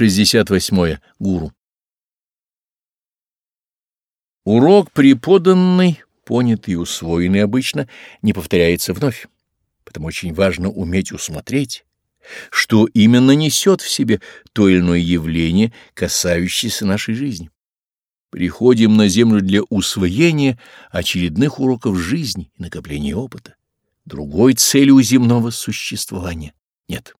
68. Гуру. Урок преподанный, понятый и усвоенный обычно, не повторяется вновь, потому очень важно уметь усмотреть, что именно несет в себе то или иное явление, касающееся нашей жизни. Приходим на землю для усвоения очередных уроков жизни и накопления опыта. Другой цели у земного существования нет.